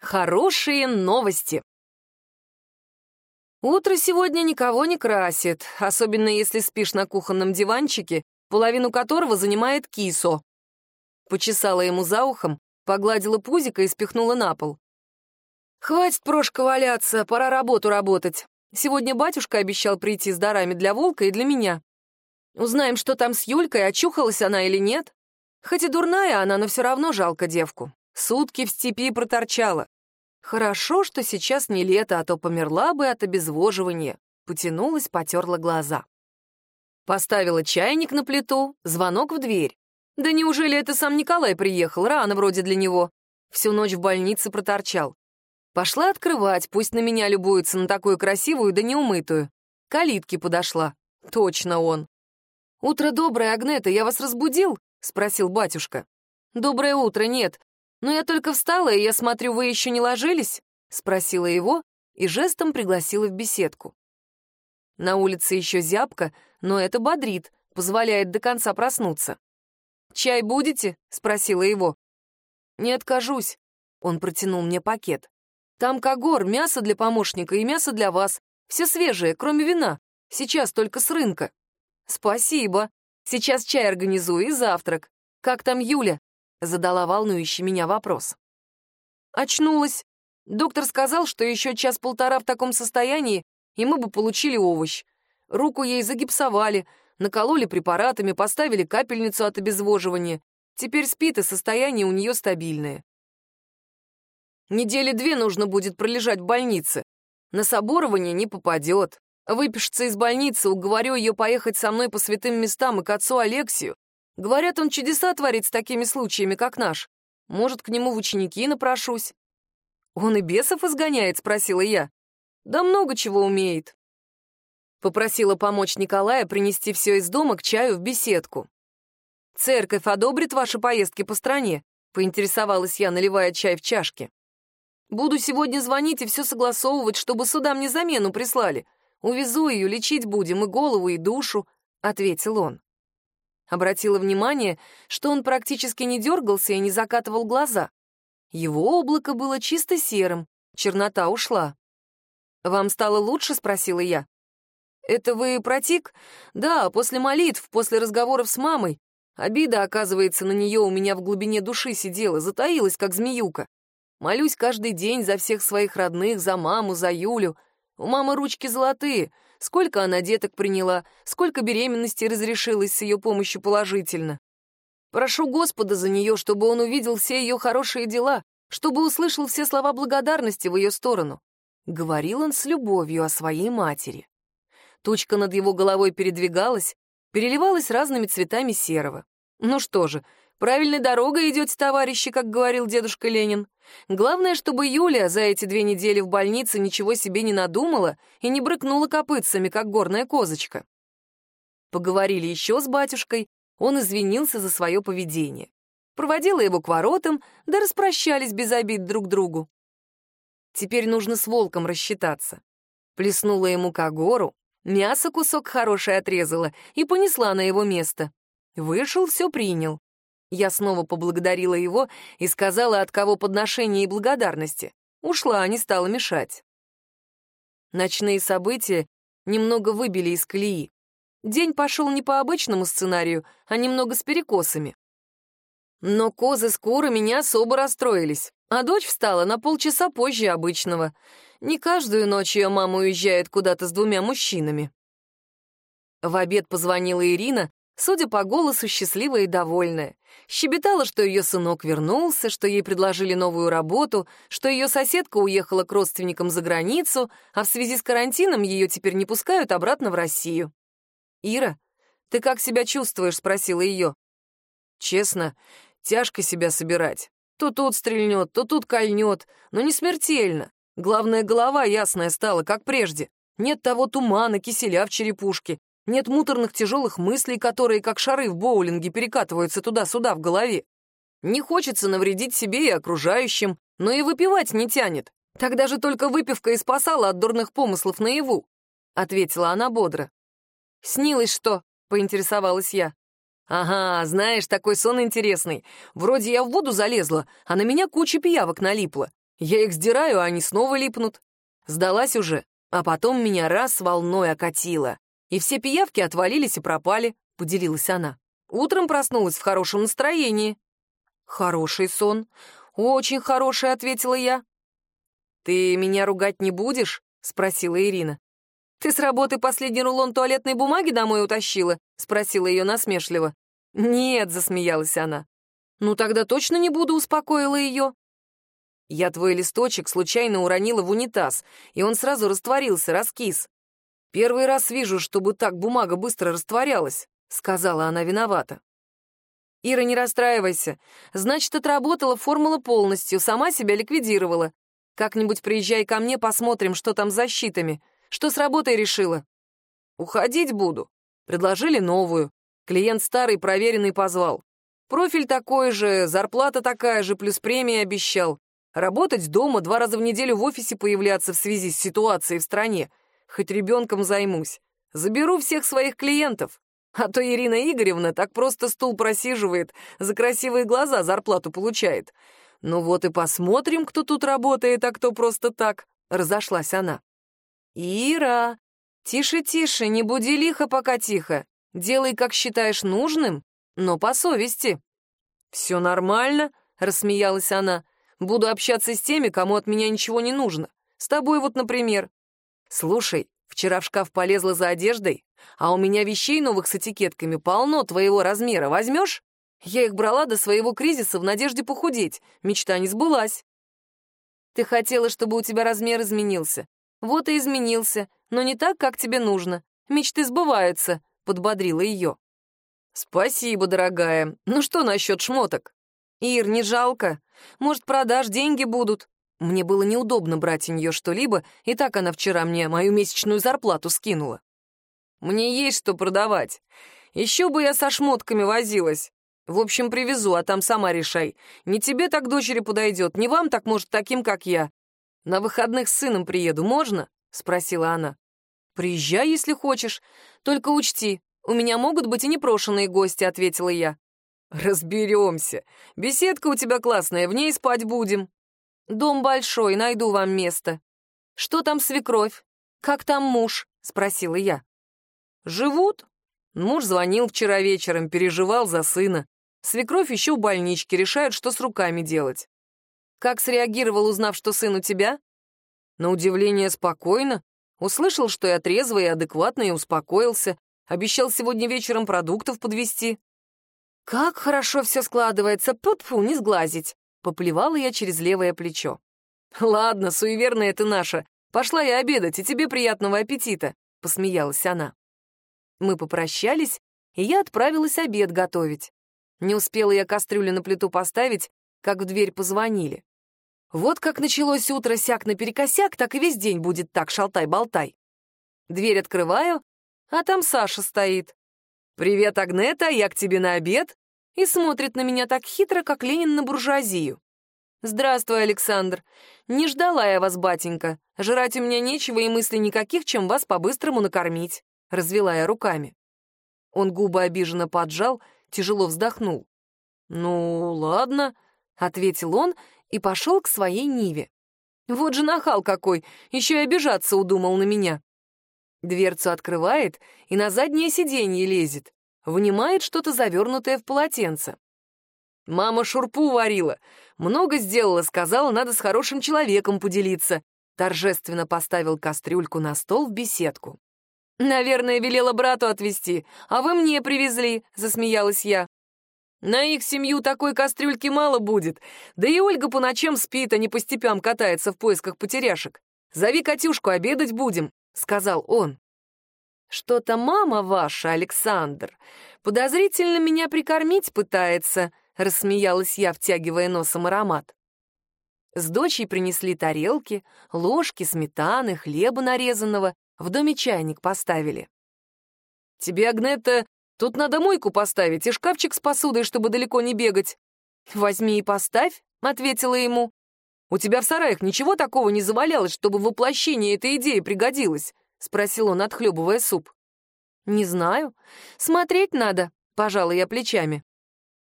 Хорошие новости. Утро сегодня никого не красит, особенно если спишь на кухонном диванчике, половину которого занимает кисо. Почесала ему за ухом, погладила пузико и спихнула на пол. «Хватит, Прошка, валяться, пора работу работать. Сегодня батюшка обещал прийти с дарами для волка и для меня. Узнаем, что там с Юлькой, очухалась она или нет. Хоть и дурная она, но все равно жалко девку. Сутки в степи проторчала. Хорошо, что сейчас не лето, а то померла бы от обезвоживания. Потянулась, потерла глаза. Поставила чайник на плиту, звонок в дверь. Да неужели это сам Николай приехал? Рано вроде для него. Всю ночь в больнице проторчал. Пошла открывать, пусть на меня любуется, на такую красивую да неумытую. Калитки подошла. Точно он. «Утро доброе, Агнета, я вас разбудил?» — спросил батюшка. «Доброе утро, нет. «Но я только встала, и я смотрю, вы еще не ложились?» — спросила его и жестом пригласила в беседку. На улице еще зябко, но это бодрит, позволяет до конца проснуться. «Чай будете?» — спросила его. «Не откажусь», — он протянул мне пакет. «Там когор, мясо для помощника и мясо для вас. Все свежее, кроме вина. Сейчас только с рынка». «Спасибо. Сейчас чай организую и завтрак. Как там Юля?» Задала волнующий меня вопрос. Очнулась. Доктор сказал, что еще час-полтора в таком состоянии, и мы бы получили овощ. Руку ей загипсовали, накололи препаратами, поставили капельницу от обезвоживания. Теперь спит, и состояние у нее стабильное. Недели две нужно будет пролежать в больнице. На соборование не попадет. Выпишется из больницы, уговорю ее поехать со мной по святым местам и к отцу Алексию. Говорят, он чудеса творит с такими случаями, как наш. Может, к нему в ученики напрошусь?» «Он и бесов изгоняет?» — спросила я. «Да много чего умеет». Попросила помочь Николая принести все из дома к чаю в беседку. «Церковь одобрит ваши поездки по стране?» — поинтересовалась я, наливая чай в чашке. «Буду сегодня звонить и все согласовывать, чтобы сюда мне замену прислали. Увезу ее, лечить будем и голову, и душу», — ответил он. Обратила внимание, что он практически не дергался и не закатывал глаза. Его облако было чисто серым, чернота ушла. «Вам стало лучше?» — спросила я. «Это вы протик?» «Да, после молитв, после разговоров с мамой. Обида, оказывается, на нее у меня в глубине души сидела, затаилась, как змеюка. Молюсь каждый день за всех своих родных, за маму, за Юлю. У мамы ручки золотые, сколько она деток приняла, сколько беременностей разрешилось с ее помощью положительно. Прошу Господа за нее, чтобы он увидел все ее хорошие дела, чтобы услышал все слова благодарности в ее сторону. Говорил он с любовью о своей матери. Тучка над его головой передвигалась, переливалась разными цветами серого. Ну что же, правильной дорогой идете, товарищи, как говорил дедушка Ленин. Главное, чтобы Юлия за эти две недели в больнице ничего себе не надумала и не брыкнула копытцами, как горная козочка. Поговорили еще с батюшкой, он извинился за свое поведение. Проводила его к воротам, да распрощались без обид друг другу. Теперь нужно с волком рассчитаться. Плеснула ему к огору, мясо кусок хороший отрезала и понесла на его место. Вышел, все принял. Я снова поблагодарила его и сказала, от кого подношения и благодарности. Ушла, не стала мешать. Ночные события немного выбили из колеи. День пошел не по обычному сценарию, а немного с перекосами. Но козы с курами не особо расстроились, а дочь встала на полчаса позже обычного. Не каждую ночь ее мама уезжает куда-то с двумя мужчинами. В обед позвонила Ирина судя по голосу, счастливая и довольная. Щебетала, что ее сынок вернулся, что ей предложили новую работу, что ее соседка уехала к родственникам за границу, а в связи с карантином ее теперь не пускают обратно в Россию. «Ира, ты как себя чувствуешь?» — спросила ее. «Честно, тяжко себя собирать. То тут стрельнет, то тут кольнет, но не смертельно. Главное, голова ясная стала, как прежде. Нет того тумана, киселя в черепушке. Нет муторных тяжелых мыслей, которые, как шары в боулинге, перекатываются туда-суда в голове. Не хочется навредить себе и окружающим, но и выпивать не тянет. Тогда же только выпивка и спасала от дурных помыслов наяву», — ответила она бодро. «Снилось что?» — поинтересовалась я. «Ага, знаешь, такой сон интересный. Вроде я в воду залезла, а на меня куча пиявок налипла. Я их сдираю, а они снова липнут. Сдалась уже, а потом меня раз волной окатило. И все пиявки отвалились и пропали, поделилась она. Утром проснулась в хорошем настроении. Хороший сон. Очень хороший, ответила я. Ты меня ругать не будешь? спросила Ирина. «Ты с работы последний рулон туалетной бумаги домой утащила?» — спросила ее насмешливо. «Нет», — засмеялась она. «Ну тогда точно не буду», — успокоила ее. «Я твой листочек случайно уронила в унитаз, и он сразу растворился, раскис. Первый раз вижу, чтобы так бумага быстро растворялась», — сказала она виновата. «Ира, не расстраивайся. Значит, отработала формула полностью, сама себя ликвидировала. Как-нибудь приезжай ко мне, посмотрим, что там с защитами. Что с работой решила?» «Уходить буду. Предложили новую. Клиент старый, проверенный позвал. Профиль такой же, зарплата такая же, плюс премия обещал. Работать дома, два раза в неделю в офисе появляться в связи с ситуацией в стране. Хоть ребенком займусь. Заберу всех своих клиентов. А то Ирина Игоревна так просто стул просиживает, за красивые глаза зарплату получает. Ну вот и посмотрим, кто тут работает, а кто просто так. Разошлась она. «Ира, тише-тише, не буди лихо, пока тихо. Делай, как считаешь нужным, но по совести». «Все нормально», — рассмеялась она. «Буду общаться с теми, кому от меня ничего не нужно. С тобой вот, например. Слушай, вчера в шкаф полезла за одеждой, а у меня вещей новых с этикетками полно твоего размера. Возьмешь? Я их брала до своего кризиса в надежде похудеть. Мечта не сбылась». «Ты хотела, чтобы у тебя размер изменился. Вот и изменился, но не так, как тебе нужно. Мечты сбываются», — подбодрила ее. «Спасибо, дорогая. Ну что насчет шмоток?» «Ир, не жалко. Может, продашь, деньги будут?» Мне было неудобно брать у нее что-либо, и так она вчера мне мою месячную зарплату скинула. «Мне есть что продавать. Еще бы я со шмотками возилась. В общем, привезу, а там сама решай. Не тебе так дочери подойдет, не вам так, может, таким, как я. «На выходных с сыном приеду, можно?» — спросила она. «Приезжай, если хочешь. Только учти, у меня могут быть и непрошенные гости», — ответила я. «Разберемся. Беседка у тебя классная, в ней спать будем». «Дом большой, найду вам место». «Что там свекровь? Как там муж?» — спросила я. «Живут?» Муж звонил вчера вечером, переживал за сына. Свекровь еще в больничке, решают, что с руками делать. Как среагировал, узнав, что сын у тебя? На удивление спокойно. Услышал, что я трезвый и адекватный, и успокоился. Обещал сегодня вечером продуктов подвести. Как хорошо все складывается, пут-фу, не сглазить. Поплевала я через левое плечо. Ладно, суеверная ты наша. Пошла я обедать, и тебе приятного аппетита, посмеялась она. Мы попрощались, и я отправилась обед готовить. Не успела я кастрюлю на плиту поставить, как в дверь позвонили. Вот как началось утро сяк наперекосяк, так и весь день будет так шалтай-болтай. Дверь открываю, а там Саша стоит. «Привет, Агнета, я к тебе на обед?» И смотрит на меня так хитро, как Ленин на буржуазию. «Здравствуй, Александр. Не ждала я вас, батенька. Жрать у меня нечего и мыслей никаких, чем вас по-быстрому накормить», — развела я руками. Он губы обиженно поджал, тяжело вздохнул. «Ну, ладно», — ответил он и пошел к своей Ниве. Вот же нахал какой, еще и обижаться удумал на меня. Дверцу открывает и на заднее сиденье лезет, вынимает что-то завернутое в полотенце. Мама шурпу варила, много сделала, сказала, надо с хорошим человеком поделиться. Торжественно поставил кастрюльку на стол в беседку. «Наверное, велела брату отвезти, а вы мне привезли», — засмеялась я. На их семью такой кастрюльки мало будет. Да и Ольга по ночам спит, а не по степям катается в поисках потеряшек. Зови Катюшку, обедать будем», — сказал он. «Что-то мама ваша, Александр, подозрительно меня прикормить пытается», — рассмеялась я, втягивая носом аромат. С дочей принесли тарелки, ложки, сметаны, хлеба нарезанного, в доме чайник поставили. «Тебе, Агнета, Тут надо мойку поставить и шкафчик с посудой, чтобы далеко не бегать. Возьми и поставь, — ответила ему. У тебя в сараях ничего такого не завалялось, чтобы воплощение этой идеи пригодилось? — спросил он, отхлебывая суп. Не знаю. Смотреть надо, — пожала я плечами.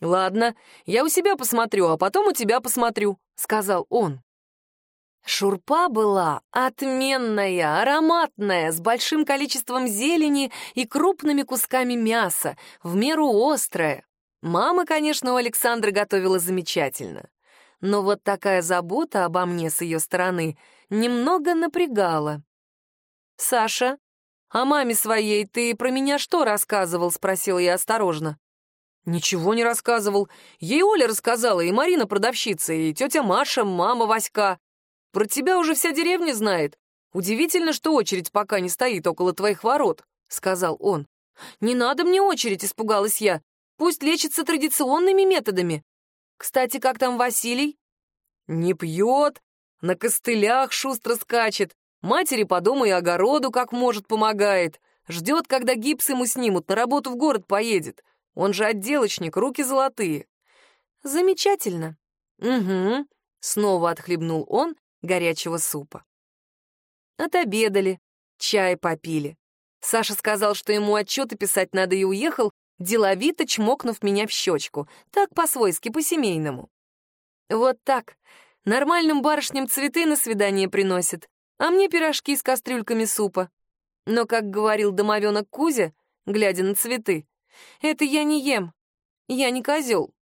«Ладно, я у себя посмотрю, а потом у тебя посмотрю», — сказал он. Шурпа была отменная, ароматная, с большим количеством зелени и крупными кусками мяса, в меру острая. Мама, конечно, у Александры готовила замечательно. Но вот такая забота обо мне с ее стороны немного напрягала. «Саша, а маме своей ты про меня что рассказывал?» — спросила я осторожно. «Ничего не рассказывал. Ей Оля рассказала, и Марина продавщица, и тетя Маша, мама Васька. Про тебя уже вся деревня знает. Удивительно, что очередь пока не стоит около твоих ворот», — сказал он. «Не надо мне очередь», — испугалась я. «Пусть лечится традиционными методами. Кстати, как там Василий?» «Не пьет, на костылях шустро скачет, матери по дому и огороду как может помогает, ждет, когда гипс ему снимут, на работу в город поедет. Он же отделочник, руки золотые». «Замечательно». «Угу», — снова отхлебнул он горячего супа. Отобедали, чай попили. Саша сказал, что ему отчеты писать надо и уехал, деловито чмокнув меня в щечку, так по-свойски, по-семейному. Вот так. Нормальным барышням цветы на свидание приносят, а мне пирожки с кастрюльками супа. Но, как говорил домовенок Кузя, глядя на цветы, это я не ем, я не козел.